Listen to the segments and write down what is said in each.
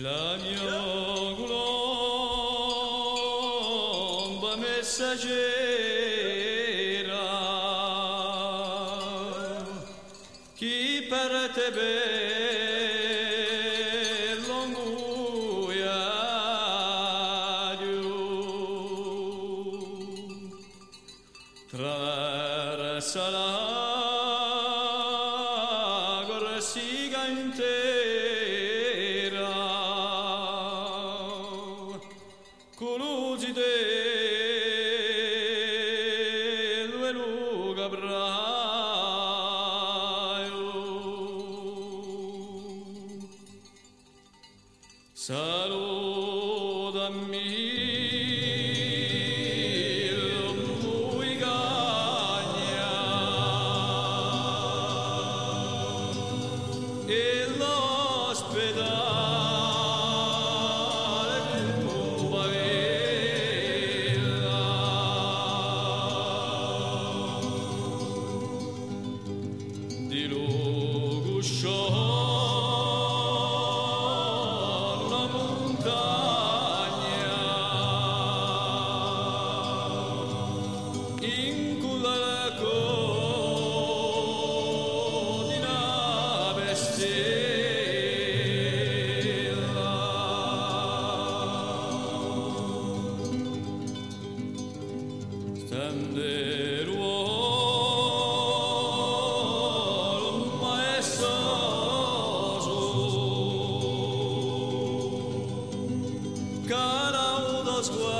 L'agnolomba messaggera, chi per te per l'anguia Dio, traversala Saludami. was.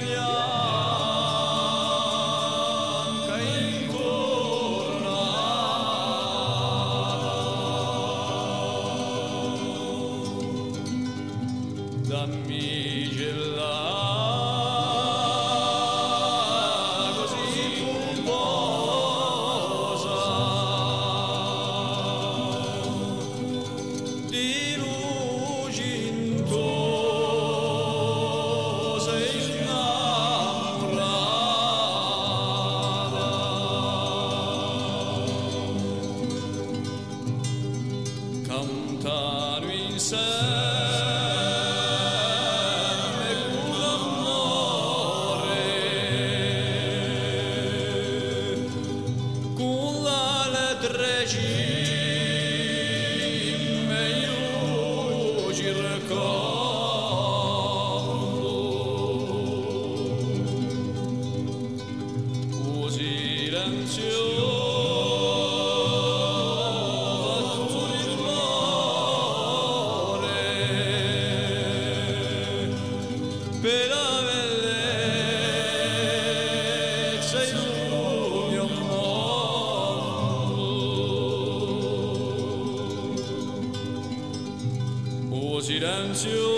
me. Reggie. Silenzio fatto